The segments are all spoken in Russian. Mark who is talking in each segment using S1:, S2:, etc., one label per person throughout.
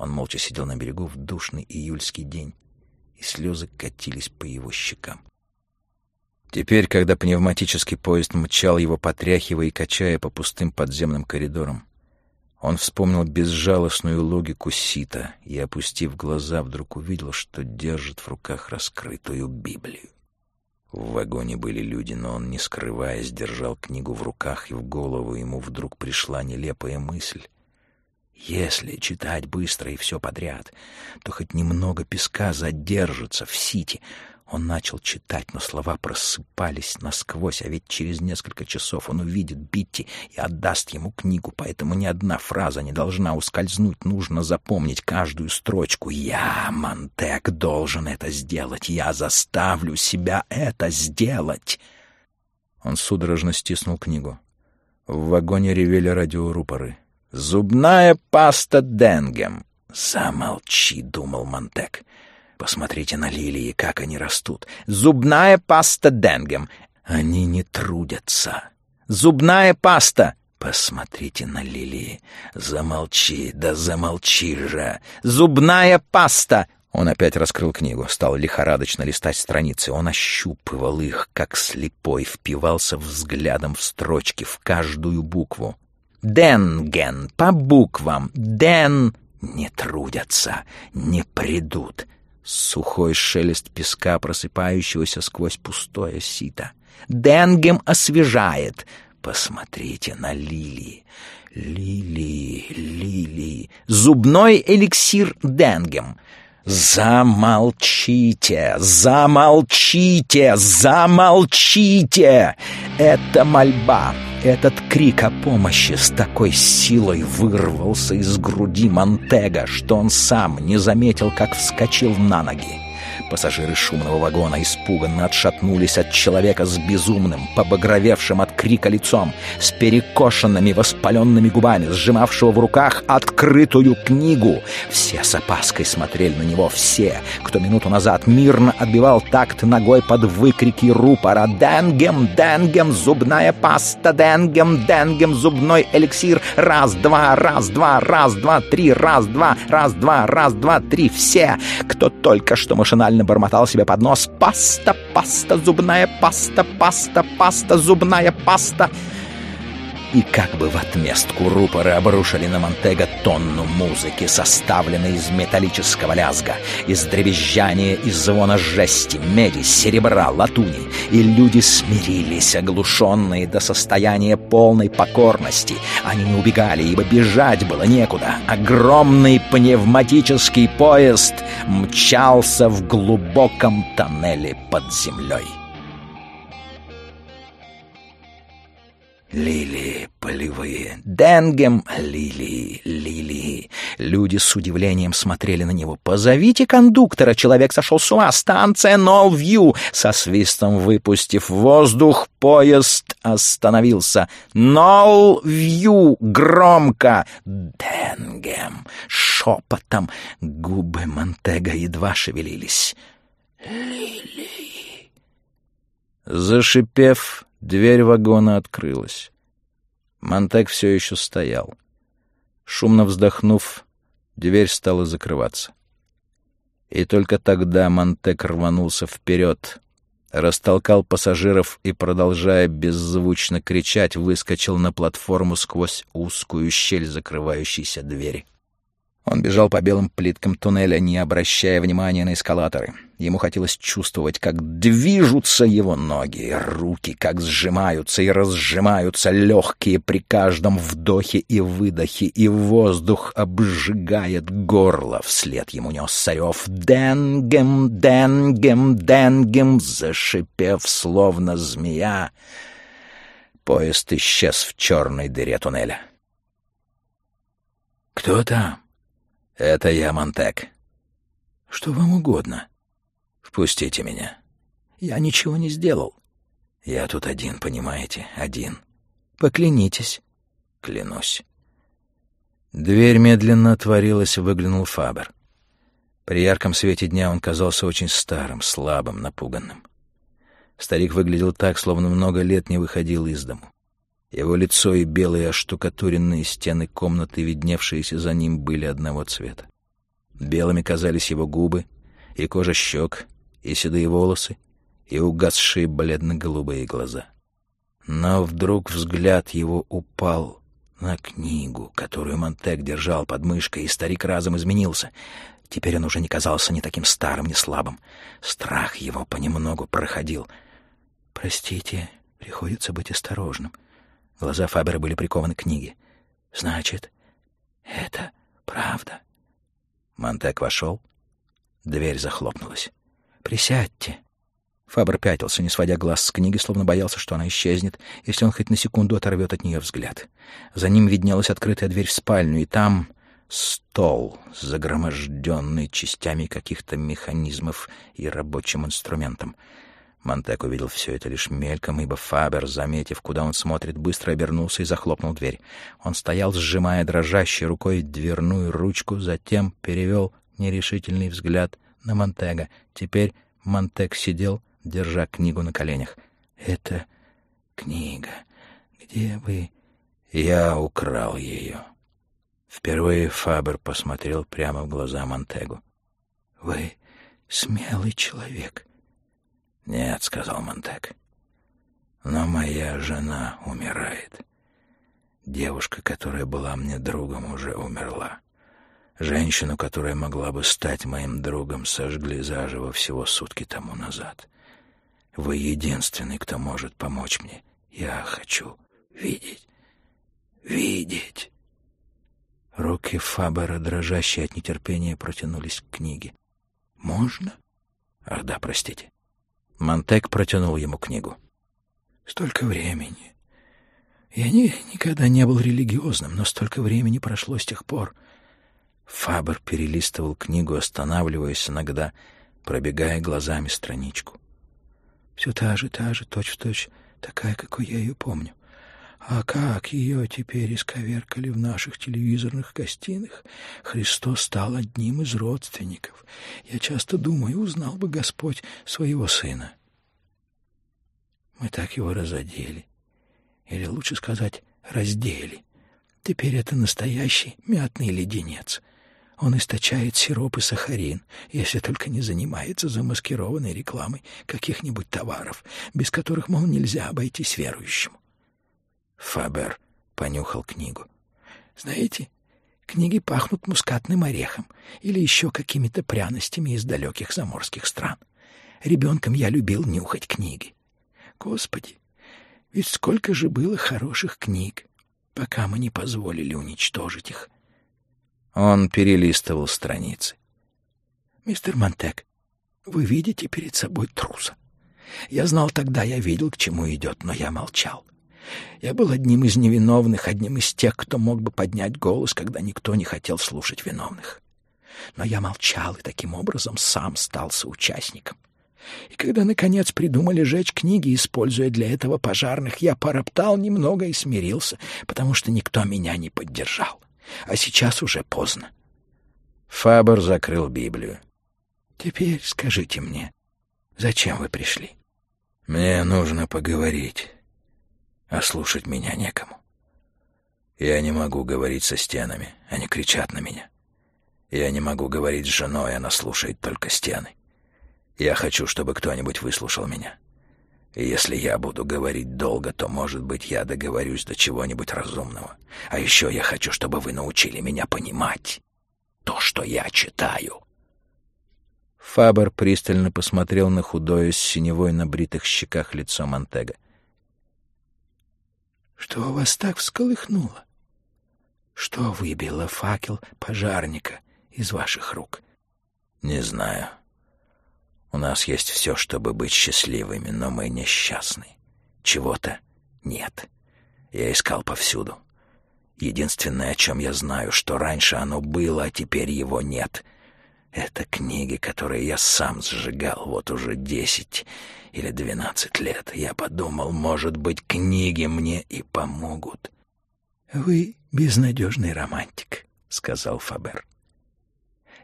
S1: Он молча сидел на берегу в душный июльский день, и слезы катились по его щекам. Теперь, когда пневматический поезд мчал его, потряхивая и качая по пустым подземным коридорам, он вспомнил безжалостную логику Сита и, опустив глаза, вдруг увидел, что держит в руках раскрытую Библию. В вагоне были люди, но он, не скрываясь, держал книгу в руках, и в голову ему вдруг пришла нелепая мысль. Если читать быстро и все подряд, то хоть немного песка задержится в сити, он начал читать, но слова просыпались насквозь, а ведь через несколько часов он увидит Битти и отдаст ему книгу, поэтому ни одна фраза не должна ускользнуть, нужно запомнить каждую строчку. «Я, Монтек, должен это сделать, я заставлю себя это сделать!» Он судорожно стиснул книгу. В вагоне ревели радиорупоры. «Зубная паста Денгем!» «Замолчи», — думал Монтек. Посмотрите на лилии, как они растут. Зубная паста Денгем. Они не трудятся. Зубная паста. Посмотрите на лилии. Замолчи, да замолчи же. Зубная паста. Он опять раскрыл книгу, стал лихорадочно листать страницы. Он ощупывал их, как слепой, впивался взглядом в строчки, в каждую букву. «Денген» по буквам. «Ден» не трудятся, не придут. Сухой шелест песка, просыпающегося сквозь пустое сито. Денгем освежает. Посмотрите на лилии. Лилии, лилии. Зубной эликсир Денгем. Замолчите, замолчите, замолчите! Это мольба. Этот крик о помощи с такой силой вырвался из груди Монтега, что он сам не заметил, как вскочил на ноги. Пассажиры шумного вагона испуганно отшатнулись от человека с безумным, побагровевшим от крика лицом, с перекошенными воспаленными губами, сжимавшего в руках открытую книгу. Все с опаской смотрели на него, все, кто минуту назад мирно отбивал такт ногой под выкрики рупора «Денгем! Денгем! Зубная паста! Денгем! Денгем! Зубной эликсир! Раз-два! Раз-два! Раз-два! Три! Раз-два! Раз-два! Раз-два! Три! Все, кто только что машинально мысленно бормотал себе под нос «Паста, паста, зубная паста, паста, паста, зубная паста». И как бы в отместку рупоры обрушили на Монтега тонну музыки, составленной из металлического лязга, из дребезжания, из звона жести, меди, серебра, латуни. И люди смирились, оглушенные до состояния полной покорности. Они не убегали, ибо бежать было некуда. Огромный пневматический поезд мчался в глубоком тоннеле под землей. Лилии полевые, денгем лилии, лилии. Люди с удивлением смотрели на него. «Позовите кондуктора, человек сошел с ума, станция Нолл-Вью!» Со свистом выпустив воздух, поезд остановился. Нолл-Вью! Громко! Денгем! Шепотом губы Монтега едва шевелились. «Лилии!» Зашипев, Дверь вагона открылась. Монтек все еще стоял. Шумно вздохнув, дверь стала закрываться. И только тогда Монтек рванулся вперед, растолкал пассажиров и, продолжая беззвучно кричать, выскочил на платформу сквозь узкую щель закрывающейся двери. Он бежал по белым плиткам туннеля, не обращая внимания на эскалаторы. Ему хотелось чувствовать, как движутся его ноги, руки, как сжимаются и разжимаются легкие при каждом вдохе и выдохе, и воздух обжигает горло. Вслед ему нес Царев «Денгем, денгем, денгем», зашипев, словно змея. Поезд исчез в черной дыре туннеля. «Кто там?» «Это я, Монтек». «Что вам угодно?» «Впустите меня». «Я ничего не сделал». «Я тут один, понимаете, один». «Поклянитесь». «Клянусь». Дверь медленно отворилась, выглянул Фабер. При ярком свете дня он казался очень старым, слабым, напуганным. Старик выглядел так, словно много лет не выходил из дому. Его лицо и белые оштукатуренные стены комнаты, видневшиеся за ним, были одного цвета. Белыми казались его губы, и кожа щек, и седые волосы, и угасшие бледно-голубые глаза. Но вдруг взгляд его упал на книгу, которую Монтек держал под мышкой, и старик разом изменился. Теперь он уже не казался ни таким старым, ни слабым. Страх его понемногу проходил. «Простите, приходится быть осторожным». Глаза Фабера были прикованы к книге. «Значит, это правда?» Монтек вошел. Дверь захлопнулась. «Присядьте». Фабр пятился, не сводя глаз с книги, словно боялся, что она исчезнет, если он хоть на секунду оторвет от нее взгляд. За ним виднелась открытая дверь в спальню, и там стол, загроможденный частями каких-то механизмов и рабочим инструментом. Монтек увидел все это лишь мельком, ибо Фабер, заметив, куда он смотрит, быстро обернулся и захлопнул дверь. Он стоял, сжимая дрожащей рукой дверную ручку, затем перевел нерешительный взгляд на Монтега. Теперь Монтег сидел, держа книгу на коленях. «Это книга. Где вы...» «Я украл ее». Впервые Фабер посмотрел прямо в глаза Монтегу. «Вы смелый человек». «Нет», — сказал Монтег. «Но моя жена умирает. Девушка, которая была мне другом, уже умерла. Женщину, которая могла бы стать моим другом, сожгли заживо всего сутки тому назад. Вы единственный, кто может помочь мне. Я хочу видеть, видеть». Руки Фабера, дрожащие от нетерпения, протянулись к книге. «Можно?» «Ах да, простите». Монтек протянул ему книгу. «Столько времени. Я не, никогда не был религиозным, но столько времени прошло с тех пор». Фабер перелистывал книгу, останавливаясь иногда, пробегая глазами страничку. «Все та же, та же, точь-в-точь, точь, такая, какой я ее помню. А как ее теперь исковеркали в наших телевизорных гостиных? Христос стал одним из родственников. Я часто думаю, узнал бы Господь своего сына. Мы так его разодели. Или лучше сказать, раздели. Теперь это настоящий мятный леденец. Он источает сироп и сахарин, если только не занимается замаскированной рекламой каких-нибудь товаров, без которых, мол, нельзя обойтись верующему. Фабер понюхал книгу. «Знаете, книги пахнут мускатным орехом или еще какими-то пряностями из далеких заморских стран. Ребенком я любил нюхать книги. Господи, ведь сколько же было хороших книг, пока мы не позволили уничтожить их». Он перелистывал страницы. «Мистер Монтек, вы видите перед собой труса. Я знал тогда, я видел, к чему идет, но я молчал. Я был одним из невиновных, одним из тех, кто мог бы поднять голос, когда никто не хотел слушать виновных. Но я молчал и таким образом сам стал соучастником. И когда, наконец, придумали жечь книги, используя для этого пожарных, я пороптал немного и смирился, потому что никто меня не поддержал. А сейчас уже поздно. Фабер закрыл Библию. «Теперь скажите мне, зачем вы пришли?» «Мне нужно поговорить» а слушать меня некому. Я не могу говорить со стенами, они кричат на меня. Я не могу говорить с женой, она слушает только стены. Я хочу, чтобы кто-нибудь выслушал меня. Если я буду говорить долго, то, может быть, я договорюсь до чего-нибудь разумного. А еще я хочу, чтобы вы научили меня понимать то, что я читаю. Фабер пристально посмотрел на худое с синевой на бритых щеках лицо Монтега. Что вас так всколыхнуло? Что выбило факел пожарника из ваших рук? Не знаю. У нас есть все, чтобы быть счастливыми, но мы несчастны. Чего-то нет. Я искал повсюду. Единственное, о чем я знаю, что раньше оно было, а теперь его нет. Это книги, которые я сам сжигал вот уже десять или двенадцать лет. Я подумал, может быть, книги мне и помогут. «Вы безнадежный романтик», — сказал Фабер.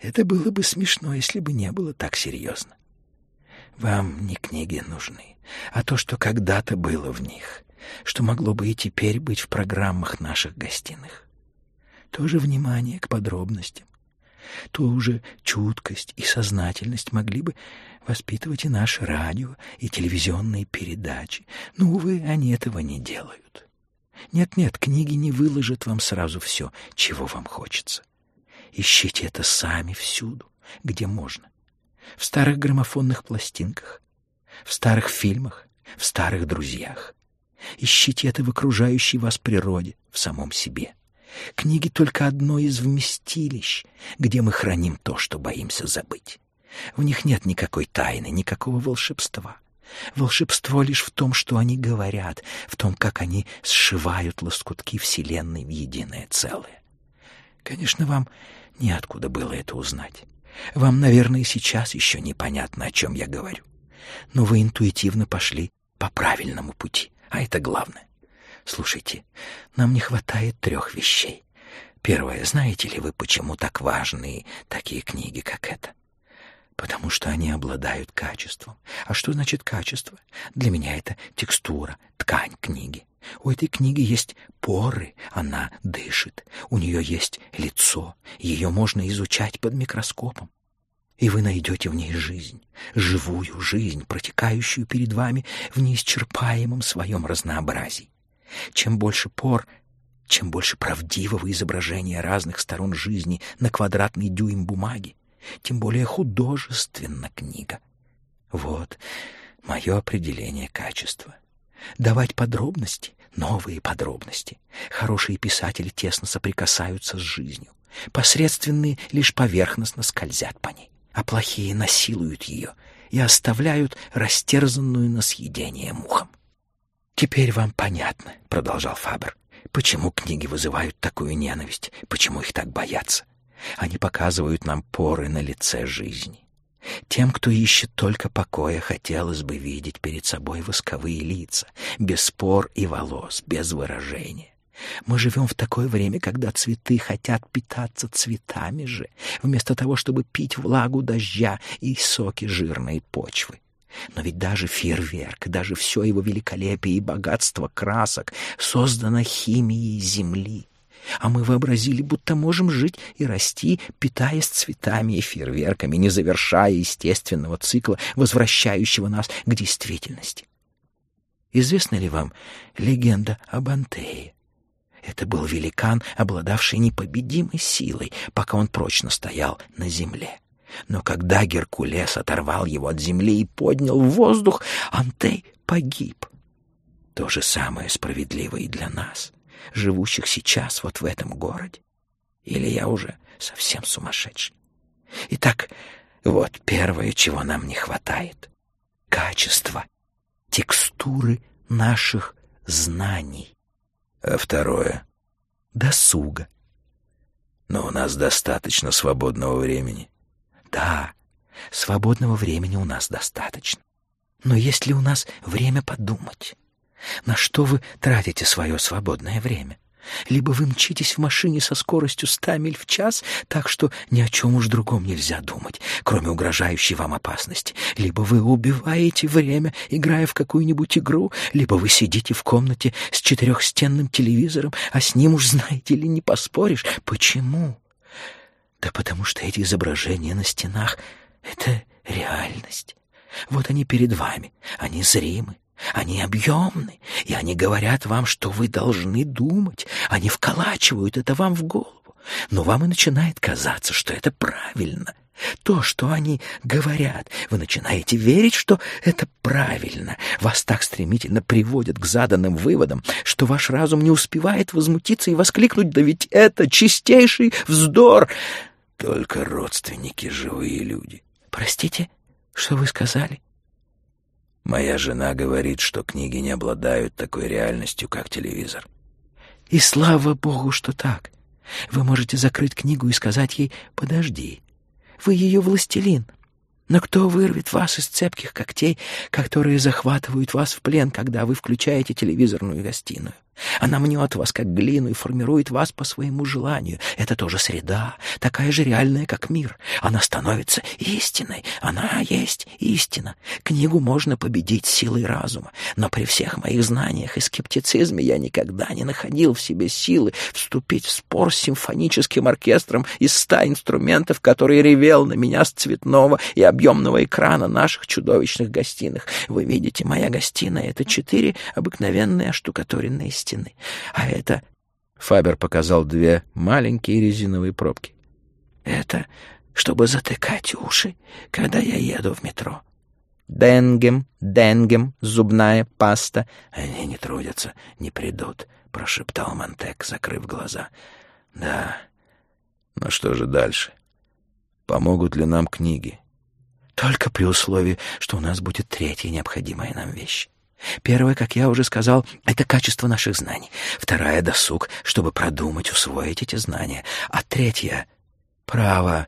S1: «Это было бы смешно, если бы не было так серьезно. Вам не книги нужны, а то, что когда-то было в них, что могло бы и теперь быть в программах наших гостиных. Тоже внимание к подробностям,
S2: Ту же чуткость и сознательность могли бы воспитывать и наше радио, и телевизионные передачи. Но, увы, они этого не делают. Нет-нет, книги не выложат вам сразу все, чего вам хочется. Ищите это сами всюду, где можно. В старых граммофонных пластинках, в старых фильмах, в старых друзьях. Ищите это в окружающей вас природе, в самом себе. Книги только одно из вместилищ, где мы храним то, что боимся забыть. В них нет никакой тайны, никакого волшебства. Волшебство лишь в том, что они говорят, в том, как они сшивают лоскутки Вселенной в единое целое. Конечно, вам неоткуда было это узнать. Вам, наверное, сейчас еще непонятно, о чем я говорю. Но вы интуитивно пошли по правильному пути, а это главное. Слушайте, нам не хватает трех вещей. Первое, знаете ли вы, почему так важны такие книги, как эта? Потому что они обладают качеством. А что значит качество? Для меня это текстура, ткань книги. У этой книги есть поры, она дышит. У нее есть лицо, ее можно изучать под микроскопом. И вы найдете в ней жизнь, живую жизнь, протекающую перед вами в неисчерпаемом своем разнообразии. Чем больше пор, чем больше правдивого изображения разных сторон жизни на квадратный дюйм бумаги, тем более художественна книга. Вот мое определение качества. Давать подробности, новые подробности. Хорошие писатели тесно соприкасаются с жизнью. Посредственные лишь поверхностно скользят по ней, а плохие насилуют ее и оставляют растерзанную на съедение мухам. «Теперь вам понятно», — продолжал Фабер, — «почему книги вызывают такую ненависть, почему их так боятся. Они показывают нам поры на лице жизни. Тем, кто ищет только покоя, хотелось бы видеть перед собой восковые лица, без спор и волос, без выражения. Мы живем в такое время, когда цветы хотят питаться цветами же, вместо того, чтобы пить влагу дождя и соки жирной почвы. Но ведь даже фейерверк, даже все его великолепие и богатство красок создано химией земли. А мы вообразили, будто можем жить и расти, питаясь цветами и фейерверками, не завершая естественного цикла, возвращающего нас к действительности. Известна ли вам легенда об Антее? Это был великан, обладавший непобедимой силой, пока он прочно стоял на земле. Но когда Геркулес оторвал его от земли и поднял в воздух, Антей погиб. То же самое справедливо и для нас живущих сейчас вот в этом городе? Или я уже совсем сумасшедший? Итак, вот первое, чего нам не хватает. Качество, текстуры наших знаний.
S1: А второе?
S2: Досуга.
S1: Но у нас достаточно свободного времени.
S2: Да, свободного времени у нас достаточно. Но есть ли у нас время подумать? На что вы тратите свое свободное время? Либо вы мчитесь в машине со скоростью ста миль в час, так что ни о чем уж другом нельзя думать, кроме угрожающей вам опасности. Либо вы убиваете время, играя в какую-нибудь игру, либо вы сидите в комнате с четырехстенным телевизором, а с ним уж, знаете ли, не поспоришь. Почему? Да потому что эти изображения на стенах — это реальность. Вот они перед вами, они зримы, они объемны, и они говорят вам, что вы должны думать. Они вколачивают это вам в голову. Но вам и начинает казаться, что это правильно. То, что они говорят, вы начинаете верить, что это правильно. Вас так стремительно приводят к заданным выводам, что ваш разум не успевает возмутиться и воскликнуть, да ведь это чистейший вздор.
S1: Только родственники живые люди.
S2: Простите, что вы сказали?
S1: Моя жена говорит, что книги не обладают такой реальностью, как телевизор.
S2: И слава богу, что так. Вы можете закрыть книгу и сказать ей «подожди». Вы ее властелин. Но кто вырвет вас из цепких когтей, которые захватывают вас в плен, когда вы включаете телевизорную гостиную? Она мнет вас, как глину, и формирует вас по своему желанию. Это тоже среда, такая же реальная, как мир. Она становится истиной. Она есть истина. Книгу можно победить силой разума. Но при всех моих знаниях и скептицизме я никогда не находил в себе силы вступить в спор с симфоническим оркестром из ста инструментов, который ревел на меня с цветного и объемного экрана наших чудовищных гостиных. Вы видите, моя гостиная — это четыре обыкновенные оштукатуренные стены. А это...
S1: Фабер показал две маленькие резиновые пробки.
S2: Это чтобы затыкать уши, когда я еду в метро.
S1: Денгем, денгем, зубная паста.
S2: Они не трудятся, не придут, прошептал Монтек, закрыв глаза. Да.
S1: Но что же дальше? Помогут ли нам книги?
S2: Только при условии, что у нас будет третья необходимая нам вещь. Первое, как я уже сказал, это качество наших знаний. Вторая — досуг, чтобы продумать, усвоить эти знания. А третья — право